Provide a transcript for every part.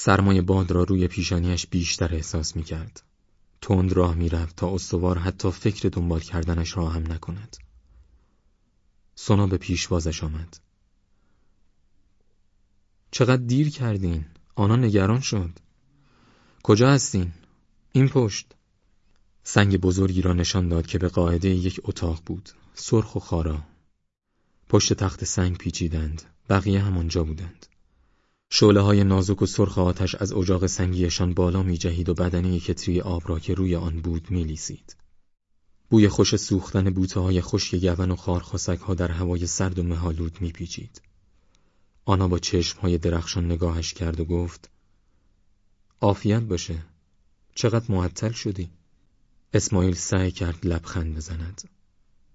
سرمای باد را روی پیشانیش بیشتر احساس می کرد. تند راه می رفت تا استوار حتی فکر دنبال کردنش را هم نکند. سونا به پیشوازش آمد. چقدر دیر کردین؟ آنها نگران شد. کجا هستین؟ این پشت. سنگ بزرگی را نشان داد که به قاعده یک اتاق بود. سرخ و خارا. پشت تخت سنگ پیچیدند. بقیه همانجا بودند. شعله های نازک و سرخ آتش از اجاق سنگیشان بالا می جهید و بدنه کتری آب را که روی آن بود می لیسید. بوی خوش سوختن بوته های خشک گون و خارخاسک ها در هوای سرد و مهالود می پیچید. آنا با چشم های درخشان نگاهش کرد و گفت آفیت باشه چقدر معطل شدی؟ اسماعیل سعی کرد لبخند بزند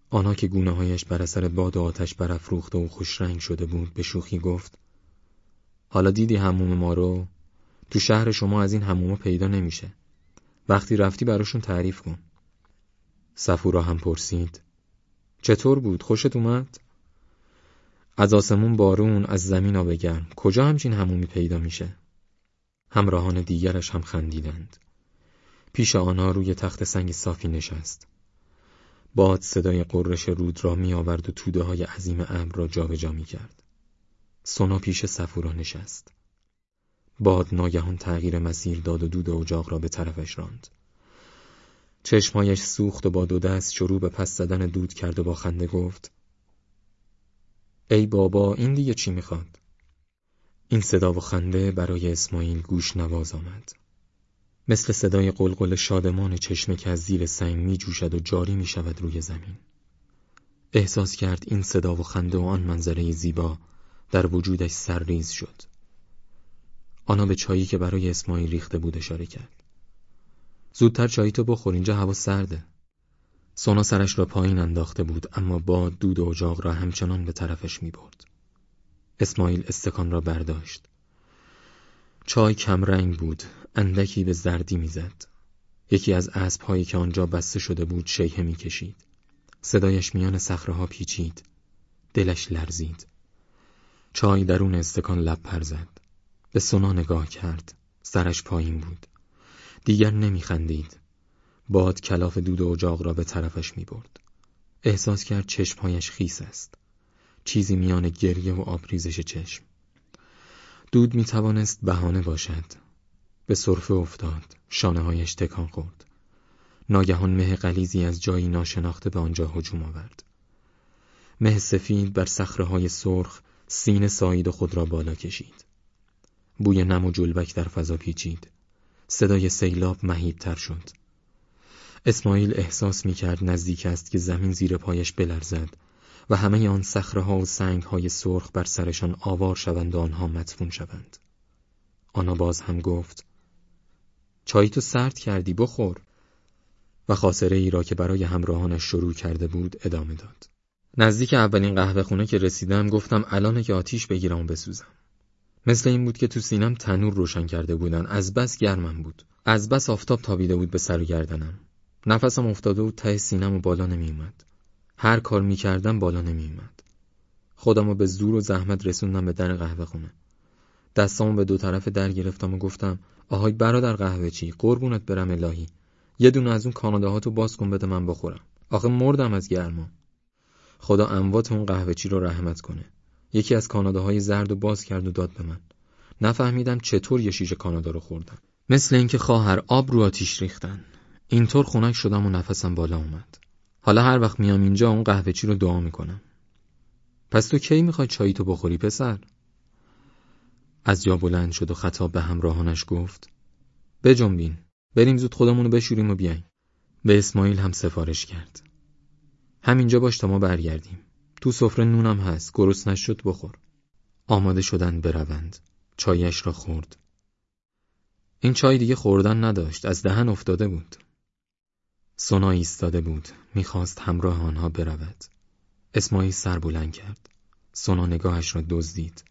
آنا که گونه هایش بر اثر باد و آتش برافروخته و خوش رنگ شده بود به شوخی گفت حالا دیدی هموم ما رو؟ تو شهر شما از این هموما پیدا نمیشه وقتی رفتی براشون تعریف کن صفورا هم پرسید چطور بود؟ خوشت اومد؟ از آسمون بارون از زمین آب گرم کجا همچین همومی پیدا میشه؟ همراهان دیگرش هم خندیدند پیش آنها روی تخت سنگ صافی نشست باد صدای قررش رود را می آورد و توده های عظیم ابر را جابجا می کرد. سونا پیش صفورا نشست. باد ناگهان تغییر مسیر داد و دود اجاق را به طرفش راند. چشمایش سوخت و با دو دست شروع به پس زدن دود کرد و با خنده گفت ای بابا این دیگه چی می‌خواد؟ این صدا و خنده برای اسماعیل گوش نواز آمد. مثل صدای قلقل شادمان چشمه که از زیر سنگ می جوشد و جاری می شود روی زمین. احساس کرد این صدا و خنده و آن منظره زیبا در وجودش سرریز شد. آنا به چایی که برای اسماعیل ریخته بود اشاره کرد. زودتر چایی تو بخور اینجا هوا سرده. سونا سرش را پایین انداخته بود اما باد دود و اجاق را همچنان به طرفش می برد. اسماعیل استکان را برداشت. چای کم رنگ بود اندکی به زردی می‌زد. یکی از اسبهایی که آنجا بسته شده بود شیهه می‌کشید. صدایش میان صخره پیچید. دلش لرزید. چای درون استکان لب پر زد. به سونا نگاه کرد. سرش پایین بود. دیگر نمیخندید. باد کلاف دود و اجاق را به طرفش می برد. احساس کرد چشمهایش خیس است. چیزی میان گریه و آبریزش چشم. دود می توانست بهانه باشد. به صرفه افتاد. شانه هایش تکان خورد. ناگهان مه قلیزی از جایی ناشناخته به آنجا هجوم آورد. مه سفید بر صخره سرخ سینه سایید خود را بالا کشید. بوی نم و جلبک در فضا پیچید. صدای سیلاب مهیبتر شد. اسماعیل احساس می کرد نزدیک است که زمین زیر پایش بلرزد و همه آن صخره ها و سنگ های سرخ بر سرشان آوار شوند و آنها مدفون شوند. آنا باز هم گفت چای تو سرد کردی بخور و خاصره ای را که برای همراهانش شروع کرده بود ادامه داد. نزدیک اولین قهوه خونه که رسیدم گفتم الانه که آتیش بگیرم و بسوزم. مثل این بود که تو سینم تنور روشن کرده بودن از بس گرمم بود. از بس آفتاب تابیده بود به سر و گردنم. نفسم افتاده بود ته سینم و بالا نمی اومد. هر کار می کردم بالا نمی اومد. خودم رو به زور و زحمت رسوندم به در قهوه خونه. دستامو به دو طرف در گرفتم و گفتم آهای برادر قهوه چی قربونت برم الهی یه دونه از اون کاناداهاتو باز کن بده من بخورم آخه مردم از گرما خدا اموات اون قهوه چی رو رحمت کنه. یکی از کاناداهای زرد و باز کرد و داد به من. نفهمیدم چطور یه شیشه کانادا رو خوردم مثل اینکه خواهر آب رو آتیش ریختن. اینطور خنک شدم و نفسم بالا اومد. حالا هر وقت میام اینجا اون قهوه چی رو دعا می‌کنم. پس تو کی می‌خوای چایی تو بخوری پسر؟ از جا بلند شد و خطاب به همراهانش گفت بجنبین. بریم زود خودمونو بشوریم و بیاین. به اسماعیل هم سفارش کرد. همینجا باش تا ما برگردیم. تو سفره نونم هست گرست نشد بخور. آماده شدن بروند. چایش را خورد. این چای دیگه خوردن نداشت از دهن افتاده بود. سونا ایستاده بود می‌خواست همراه آنها برود. اسماعیل سر بلند کرد. سونا نگاهش را دزدید.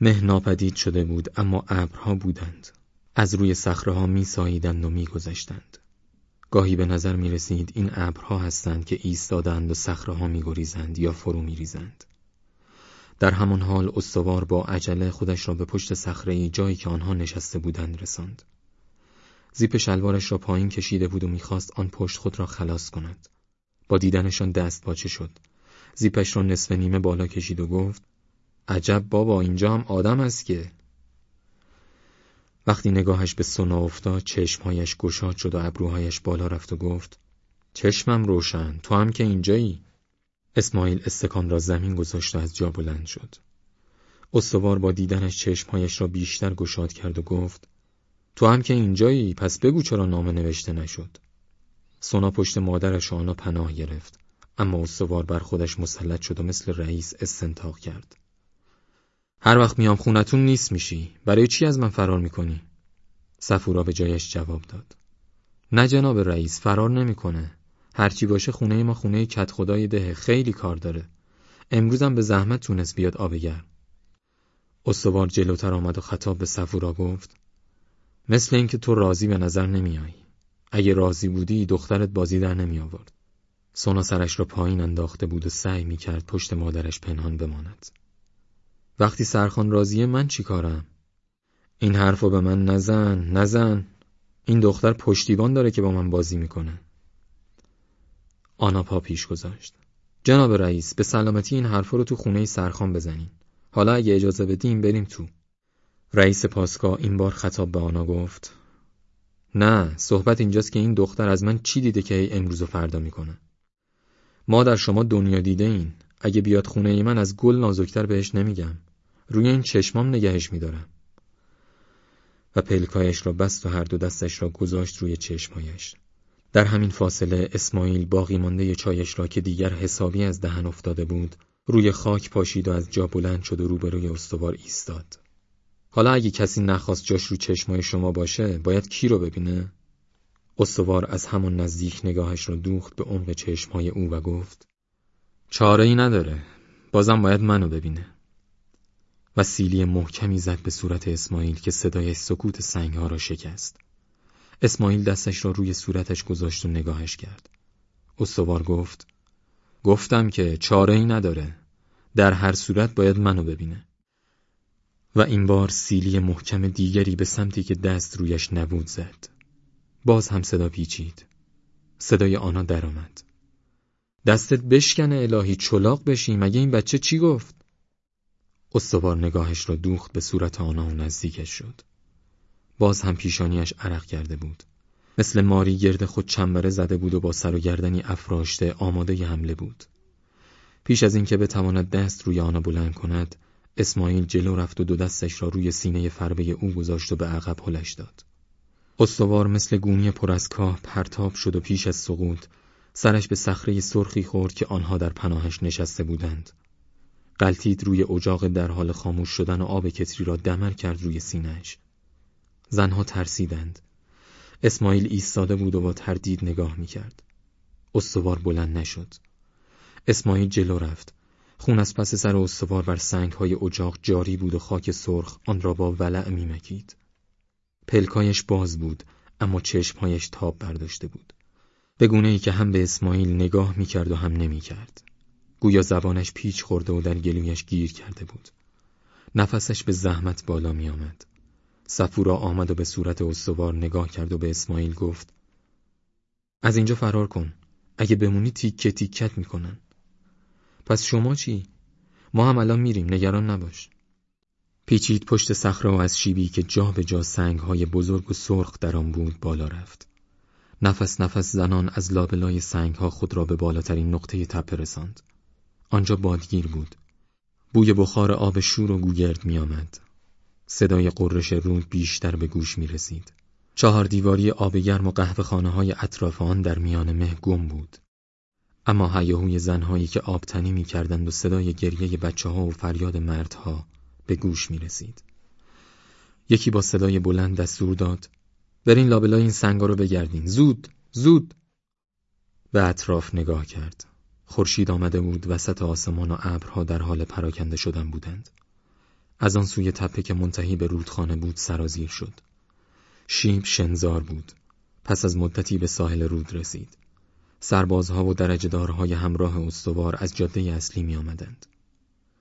مه ناپدید شده بود اما ابرها بودند. از روی صخره ها می ساییدند و می گذشتند. گاهی به نظر می رسید این ابرها هستند که ایستادند و صخره ها می گریزند یا فرو می ریزند. در همان حال استوار با عجله خودش را به پشت صخره جایی که آنها نشسته بودند رساند. زیپ شلوارش را پایین کشیده بود و می‌خواست آن پشت خود را خلاص کند. با دیدنشان دست پاچه شد. زیپش را نصف نیمه بالا کشید و گفت عجب بابا اینجا هم آدم است که وقتی نگاهش به سنا افتاد چشمهایش گشاد شد و ابروهایش بالا رفت و گفت چشمم روشن تو هم که اینجایی؟ اسماعیل استکان را زمین گذاشت و از جا بلند شد. استوار با دیدنش چشمهایش را بیشتر گشاد کرد و گفت تو هم که اینجایی؟ پس بگو چرا نامه نوشته نشد. سونا پشت مادرش آنها پناه گرفت اما استوار بر خودش مسلط شد و مثل رئیس استنتاق کرد. هر وقت میام خونتون نیست میشی. برای چی از من فرار می‌کنی؟ سفورا به جایش جواب داد. نه جناب رئیس فرار نمی‌کنه. هرچی باشه خونه ما خونه کت خدای ده خیلی کار داره. امروزم به زحمت تونست بیاد آبگر استوار جلوتر آمد و خطاب به سفورا گفت مثل اینکه تو راضی به نظر نمیایی اگه راضی بودی دخترت بازی در نمی آورد سونا سرش را پایین انداخته بود و سعی می کرد پشت مادرش پنهان بماند. وقتی سرخان راضیه من چی کارم؟ این حرفو به من نزن نزن. این دختر پشتیبان داره که با من بازی می‌کنه. آنا پا پیش گذاشت. جناب رئیس به سلامتی این حرفا رو تو خونه سرخان بزنین. حالا اگه اجازه بدیم بریم تو. رئیس پاسکا این بار خطاب به آنا گفت. نه صحبت اینجاست که این دختر از من چی دیده که امروز و فردا می‌کنه؟ ما در شما دنیا دیده این. اگه بیاد خونه ای من از گل نازکتر بهش نمیگم. روی این چشمام نگهش میدارم. و پلکایش را بست و هر دو دستش را گذاشت روی چشمایش. در همین فاصله اسماعیل باقی مانده چایش را که دیگر حسابی از دهن افتاده بود روی خاک پاشید و از جا بلند شد و روبروی استوار ایستاد. حالا اگه کسی نخواست جاش رو چشمای شما باشه باید کی رو ببینه؟ استوار از همان نزدیک نگاهش را دوخت به عمق چشمهای او و گفت چاره ای نداره بازم باید منو ببینه. و سیلی محکمی زد به صورت اسماعیل که صدای سکوت سنگها را شکست. اسماعیل دستش را روی صورتش گذاشت و نگاهش کرد. استوار گفت گفتم که چاره ای نداره. در هر صورت باید منو ببینه. و این بار سیلی محکم دیگری به سمتی که دست رویش نبود زد. باز هم صدا پیچید. صدای آنها درآمد. دستت بشکنه الهی چلاق بشی. مگه این بچه چی گفت؟ استوار نگاهش را دوخت به صورت آنها و نزدیکش شد. باز هم پیشانیش عرق کرده بود. مثل ماری گرد خود چنبره زده بود و با سر و گردنی افراشته آماده ی حمله بود. پیش از اینکه بتواند دست روی آنها بلند کند اسماعیل جلو رفت و دو دستش را روی سینه فربه او گذاشت و به عقب هلش داد. استوار مثل گونی پر از کاه پرتاب شد و پیش از سقوط سرش به صخره سرخی خورد که آنها در پناهش نشسته بودند. قلتید روی اجاق در حال خاموش شدن و آب کتری را دمر کرد روی سینهش زنها ترسیدند. اسماعیل ایستاده بود و با تردید نگاه می‌کرد. استوار بلند نشد. اسماعیل جلو رفت. خون از پس سر استوار بر سنگ های اجاق جاری بود و خاک سرخ آن را با ولع میمکید. پلکایش باز بود اما چشمهایش تاب برداشته بود. به گونه ای که هم به اسماعیل نگاه می‌کرد و هم نمی‌کرد. گویا زبانش پیچ خورده و در گلویش گیر کرده بود. نفسش به زحمت بالا می آمد. سفورا آمد و به صورت استوار نگاه کرد و به اسماعیل گفت از اینجا فرار کن. اگه بمونی تیکه تیکت می‌کنن پس شما چی؟ ما هم الان میریم نگران نباش. پیچید پشت صخره و از شیبی که جا به جا سنگ های بزرگ و سرخ در آن بود بالا رفت. نفس نفس زنان از لابلای سنگ ها خود را به بالاترین نقطه تپه رساند. آنجا بادگیر بود بوی بخار آب شور و گوگرد می آمد. صدای قررش رود بیشتر به گوش می رسید. چهار دیواری آب گرم و قهوه خانه های اطراف آن در میان مه گم بود. اما هیاهوی زنهایی که آبتنی می کردند و صدای گریه بچه ها و فریاد مردها به گوش می رسید. یکی با صدای بلند دستور داد برین لابلای این سنگا رو بگردین زود زود به اطراف نگاه کرد خورشید آمده بود وسط آسمان و ابرها در حال پراکنده شدن بودند از آن سوی تپه که منتهی به رودخانه بود سرازیر شد شیب شنزار بود پس از مدتی به ساحل رود رسید سربازها و درجهدارهای همراه استوار از جاده اصلی می آمدند.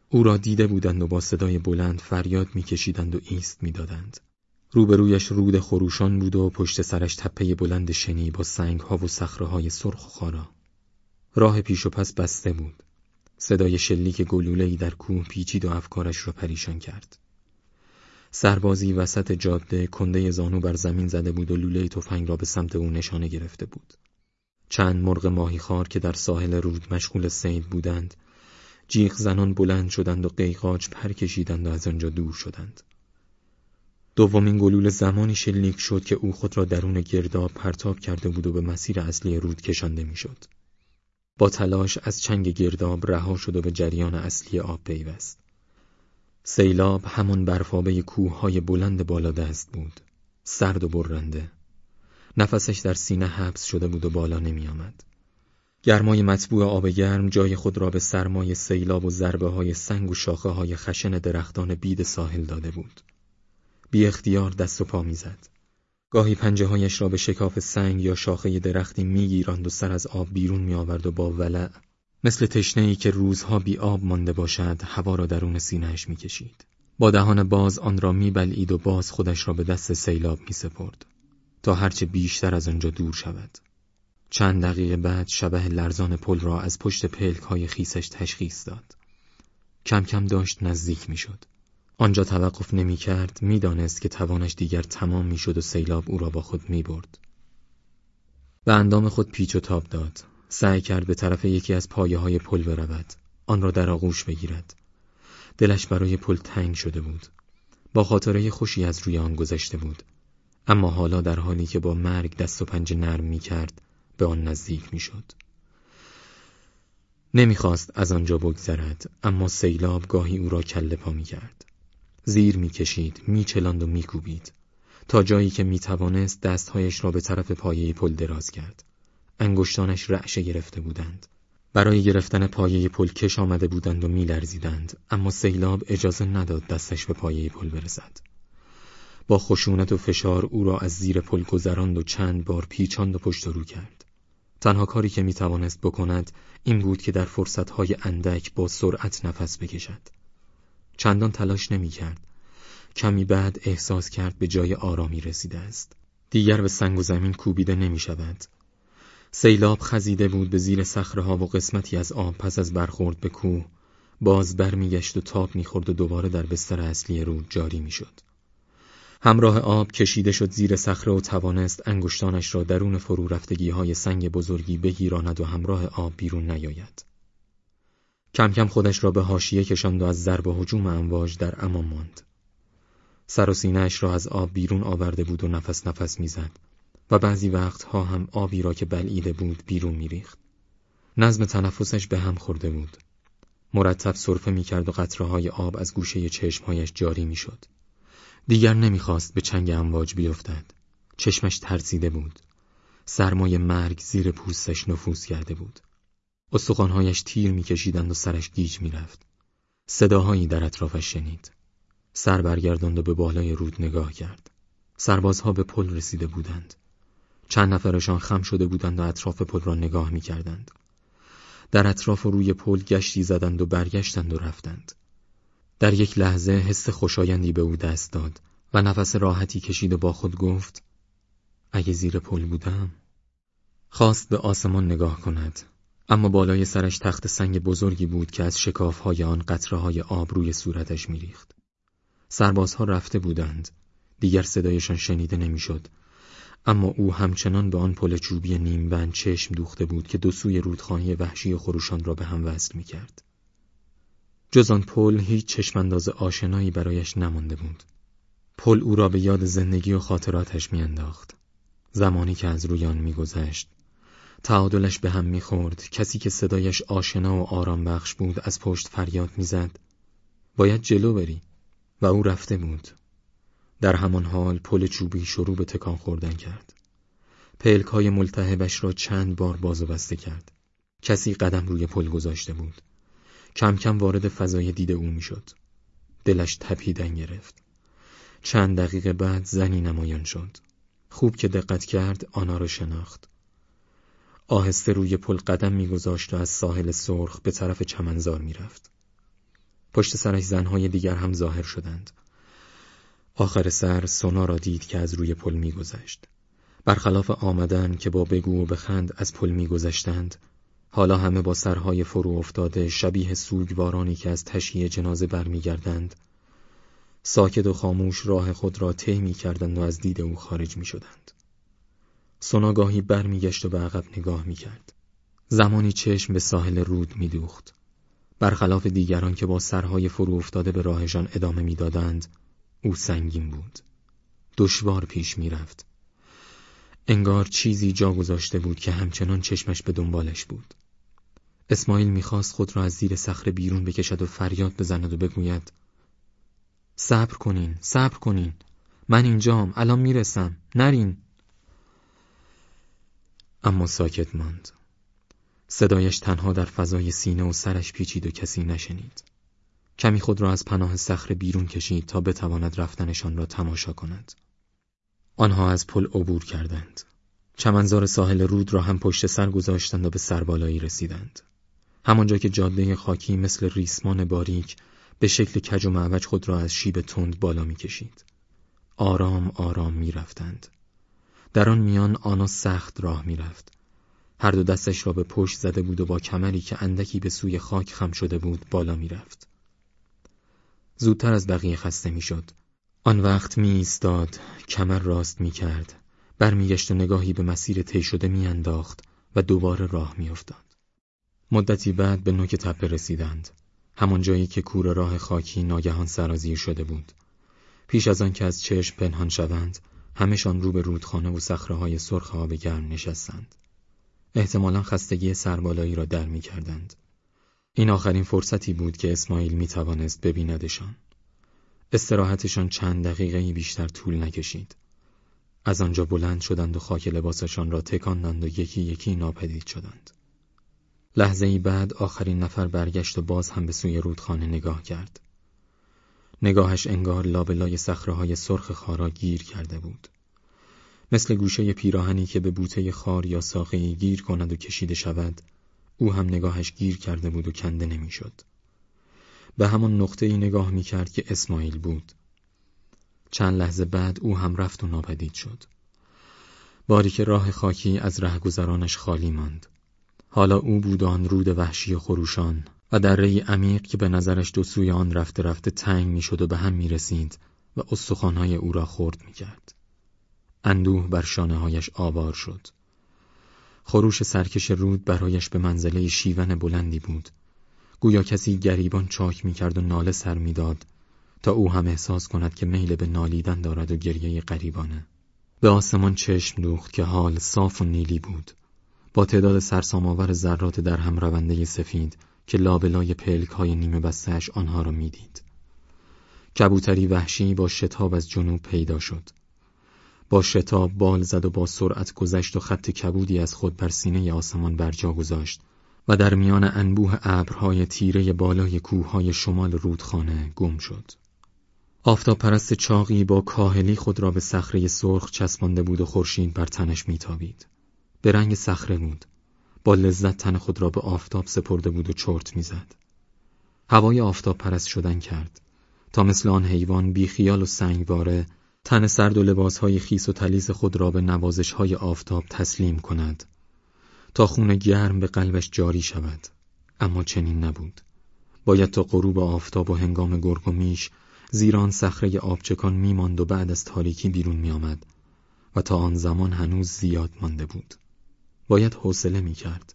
او را دیده بودند و با صدای بلند فریاد میکشیدند و ایست می‌دادند. روبرویش رود خروشان بود و پشت سرش تپه بلند شنی با سنگ ها و صخره های سرخ و خارا. راه پیش و پس بسته بود. صدای شلیک گلوله‌ای در کوه پیچید و افکارش را پریشان کرد. سربازی وسط جاده کنده زانو بر زمین زده بود و لوله تفنگ را به سمت او نشانه گرفته بود. چند مرغ ماهیخوار که در ساحل رود مشغول سید بودند جیغ زنان بلند شدند و قیقاج پر کشیدند و از آنجا دور شدند. دومین گلوله زمانی شلیک شد که او خود را درون گرداب پرتاب کرده بود و به مسیر اصلی رود کشانده می‌شد. با تلاش از چنگ گرداب رها شد و به جریان اصلی آب پیوست. سیلاب همان برفابه کوههای بلند بالا دست بود. سرد و برنده. نفسش در سینه حبس شده بود و بالا نمی آمد. گرمای مطبوع آب گرم جای خود را به سرمای سیلاب و ضربه های سنگ و شاخه های خشن درختان بید ساحل داده بود. بی اختیار دست و پا می‌زد. گاهی پنجه هایش را به شکاف سنگ یا شاخه درختی میگیراند و سر از آب بیرون می آورد و با ولع مثل تشنه ای که روزها بی آب مانده باشد هوا را درون سینهش می‌کشید. با دهان باز آن را میبلعید و باز خودش را به دست سیلاب می سپرد تا هرچه بیشتر از آنجا دور شود. چند دقیقه بعد شبه لرزان پل را از پشت پلک های خیسش تشخیص داد. کم کم داشت نزدیک می‌شد. آنجا توقف نمی کرد می دانست که توانش دیگر تمام می شد و سیلاب او را با خود می برد. به اندام خود پیچ و تاب داد. سعی کرد به طرف یکی از پایه های پل برود. آن را در آغوش بگیرد. دلش برای پل تنگ شده بود. با خاطره خوشی از روی آن گذشته بود. اما حالا در حالی که با مرگ دست و پنجه نرم می کرد به آن نزدیک می شد. نمی‌خواست از آنجا بگذرد اما سیلاب گاهی او را کله پا می کرد. زیر می‌کشید، میچلاند و میکوبید تا جایی که می‌توانست دستهایش را به طرف پایه پل دراز کرد. انگشتانش رعشه گرفته بودند. برای گرفتن پایه پل کش آمده بودند و میلرزیدند اما سیلاب اجازه نداد دستش به پایه پل برسد. با خشونت و فشار او را از زیر پل گذراند و چند بار پیچاند و پشت رو کرد. تنها کاری که می‌توانست بکند این بود که در فرصتهای اندک با سرعت نفس بکشد. چندان تلاش نمی کرد. کمی بعد احساس کرد به جای آرامی رسیده است. دیگر به سنگ و زمین کوبیده نمی شود. سیلاب خزیده بود به زیر ها و قسمتی از آب پس از برخورد به کوه باز برمیگشت و تاب می‌خورد و دوباره در بستر اصلی رود جاری می‌شد. همراه آب کشیده شد زیر صخره و توانست انگشتانش را درون فرو رفتگی های سنگ بزرگی بگیراند و همراه آب بیرون نیاید. کم کم خودش را به حاشیه کشاند و از ضرب و هجوم امواج در امان ماند. سر و سینهش را از آب بیرون آورده بود و نفس نفس می‌زد و بعضی وقتها هم آبی را که بلعیده بود بیرون میریخت. نظم تنفسش به هم خورده بود. مرتب صرفه می‌کرد و قطره های آب از گوشه چشمهایش جاری می‌شد. دیگر نمی‌خواست به چنگ امواج بیفتد. چشمش ترسیده بود. سرمای مرگ زیر پوستش نفوذ کرده بود. استخوانهایش تیر میکشیدند و سرش گیج می‌رفت. صداهایی در اطرافش شنید. سر برگرداند و به بالای رود نگاه کرد. سربازها به پل رسیده بودند. چند نفرشان خم شده بودند و اطراف پل را نگاه می‌کردند. در اطراف و روی پل گشتی زدند و برگشتند و رفتند. در یک لحظه حس خوشایندی به او دست داد و نفس راحتی کشید و با خود گفت اگه زیر پل بودم خواست به آسمان نگاه کند اما بالای سرش تخت سنگ بزرگی بود که از شکافهای آن قطره های آب روی صورتش میریخت. سربازها رفته بودند. دیگر صدایشان شنیده نمی‌شد. اما او همچنان به آن پل چوبی نیم بند چشم دوخته بود که دو سوی رودخانه وحشی خروشان را به هم وصل می کرد. جز آن پل هیچ چشمانداز آشنایی برایش نمانده بود. پل او را به یاد زندگی و خاطراتش میانداخت. زمانی که از روی آن میگذشت تعادلش به هم می‌خورد. کسی که صدایش آشنا و آرام بخش بود از پشت فریاد می‌زد. باید جلو بری. و او رفته بود. در همان حال پل چوبی شروع به تکان خوردن کرد. پلک های ملتهبش را چند بار باز و بسته کرد. کسی قدم روی پل گذاشته بود. کم کم وارد فضای دید او می‌شد. دلش تپیدن گرفت. چند دقیقه بعد زنی نمایان شد. خوب که دقت کرد آنها را شناخت. آهسته روی پل قدم میگذاشت و از ساحل سرخ به طرف چمنزار می‌رفت. پشت سرش زنهای دیگر هم ظاهر شدند. آخر سر سونا را دید که از روی پل میگذشت. برخلاف آمدن که با بگو و بخند از پل میگذشتند، حالا همه با سرهای فرو افتاده شبیه سوگوارانی که از تشییع جنازه برمیگردند ساکت و خاموش راه خود را طی می کردند و از دید او خارج می شدند. سناگاهی برمیگشت و به عقب نگاه می کرد. زمانی چشم به ساحل رود می دوخت. برخلاف دیگران که با سرهای فرو افتاده به راهشان ادامه می‌دادند، او سنگین بود. دشوار پیش می رفت. انگار چیزی جا گذاشته بود که همچنان چشمش به دنبالش بود. اسماعیل می‌خواست خود را از زیر صخره بیرون بکشد و فریاد بزند و بگوید صبر کنین صبر کنین من اینجام الان می‌رسم نرین اما ساکت ماند. صدایش تنها در فضای سینه و سرش پیچید و کسی نشنید. کمی خود را از پناه صخره بیرون کشید تا بتواند رفتنشان را تماشا کند. آنها از پل عبور کردند. چمنزار ساحل رود را هم پشت سر گذاشتند و به سربالایی رسیدند. همانجا که جاده خاکی مثل ریسمان باریک به شکل کج و معوج خود را از شیب تند بالا می‌کشید. آرام آرام می‌رفتند. در آن میان آنا سخت راه می‌رفت. هر دو دستش را به پشت زده بود و با کمری که اندکی به سوی خاک خم شده بود بالا می‌رفت. زودتر از بقیه خسته می‌شد. آن وقت می ایستاد، کمر راست می کرد، برمیگشت و نگاهی به مسیر طی شده میانداخت و دوباره راه میافتاد. مدتی بعد به نوک تپه رسیدند. همان جایی که کور راه خاکی ناگهان سرازیر شده بود. پیش از آن که از چشم پنهان شوند، همشان رو به رودخانه و های سرخ آب گرم نشستند. احتمالا خستگی سربالایی را در می کردند. این آخرین فرصتی بود که اسماعیل می توانست ببیندشان. استراحتشان چند دقیقه بیشتر طول نکشید. از آنجا بلند شدند و خاک لباسشان را تکاندند و یکی یکی ناپدید شدند. لحظه ای بعد آخرین نفر برگشت و باز هم به سوی رودخانه نگاه کرد. نگاهش انگار لابلای های سرخ خارا گیر کرده بود. مثل گوشه پیراهنی که به بوته خار یا ساقه گیر کند و کشیده شود، او هم نگاهش گیر کرده بود و کنده نمی‌شد. به همان نقطه ای نگاه می کرد که اسماعیل بود. چند لحظه بعد او هم رفت و ناپدید شد. باری که راه خاکی از رهگذرانش خالی ماند. حالا او بود آن رود وحشی خروشان و دره عمیق که به نظرش دو سوی آن رفته رفته تنگ می‌شد و به هم می رسید و استخوانهای او را خورد می کرد. اندوه بر شانه هایش آوار شد. خروش سرکش رود برایش به منزله شیون بلندی بود. گویا کسی گریبان چاک می کرد و ناله سر می‌داد تا او هم احساس کند که میل به نالیدن دارد و گریه غریبانه. به آسمان چشم دوخت که حال صاف و نیلی بود. با تعداد سرسامآور ذرات در هم رونده سفید که لابلای پلک های نیمه بستهش آنها را می‌دید. کبوتری وحشی با شتاب از جنوب پیدا شد. با شتاب بال زد و با سرعت گذشت و خط کبودی از خود بر سینه آسمان برجا گذاشت و در میان انبوه ابرهای تیره بالای کوههای شمال رودخانه گم شد. آفتاب پرست چاقی با کاهلی خود را به صخره سرخ چسبانده بود و خورشید بر تنش میتابید. به رنگ صخره بود با لذت تن خود را به آفتاب سپرده بود و چرت می‌زد. هوای آفتاب پرست شدن کرد. تا مثل آن حیوان بیخیال و سنگواره تن سرد و لباسهای خیس و تلیز خود را به نوازشهای آفتاب تسلیم کند. تا خون گرم به قلبش جاری شود. اما چنین نبود. باید تا غروب آفتاب و هنگام گرگ و میش زیران صخره آبچکان میماند و بعد از تاریکی بیرون میآمد و تا آن زمان هنوز زیاد مانده بود. باید حوصله می کرد.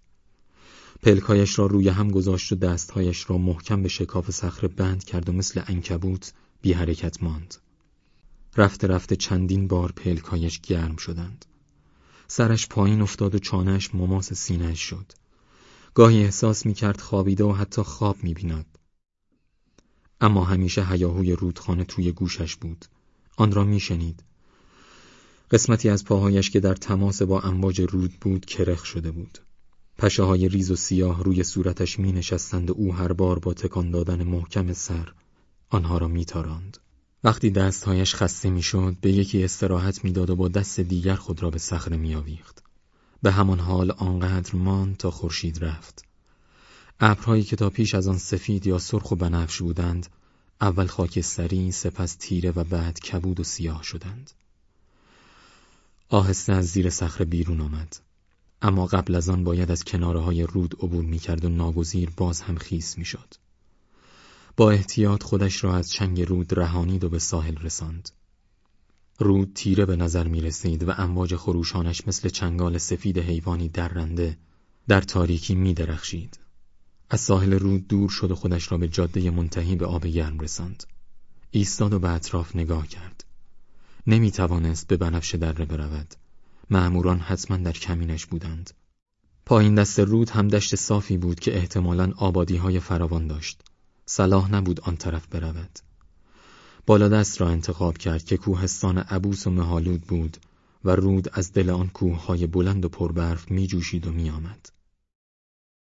پلکایش را روی هم گذاشت و دستهایش را محکم به شکاف صخره بند کرد و مثل انکبوت بی حرکت ماند. رفته رفته چندین بار پلکایش گرم شدند. سرش پایین افتاد و چانهش مماس سینهش شد. گاهی احساس می کرد خوابیده و حتی خواب می بیند. اما همیشه هیاهوی رودخانه توی گوشش بود. آن را می شنید. قسمتی از پاهایش که در تماس با امواج رود بود کرخ شده بود. پشه های ریز و سیاه روی صورتش می نشستند و او هر بار با تکان دادن محکم سر آنها را می تاراند. وقتی دستهایش خسته می شد به یکی استراحت می‌داد و با دست دیگر خود را به صخره می آویخت. به همان حال آنقدر ماند تا خورشید رفت. ابرهایی که تا پیش از آن سفید یا سرخ و بنفش بودند اول خاکستری سپس تیره و بعد کبود و سیاه شدند آهسته از زیر صخره بیرون آمد اما قبل از آن باید از کناره های رود عبور می‌کرد و ناگزیر باز هم خیس می‌شد. با احتیاط خودش را از چنگ رود رهانید و به ساحل رساند. رود تیره به نظر می رسید و امواج خروشانش مثل چنگال سفید حیوانی درنده در تاریکی می درخشید. از ساحل رود دور شد و خودش را به جاده منتهی به آب گرم رساند. ایستاد و به اطراف نگاه کرد. نمی توانست به بنفش دره برود. معموران حتما در کمینش بودند. پایین دست رود هم دشت صافی بود که احتمالاً آبادی های فراوان داشت. صلاح نبود آن طرف برود. بالا دست را انتخاب کرد که کوهستان عبوس و مهالود بود و رود از دل آن کوههای بلند و پربرف می جوشید و می آمد.